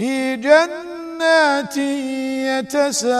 في جنات يتساءلون.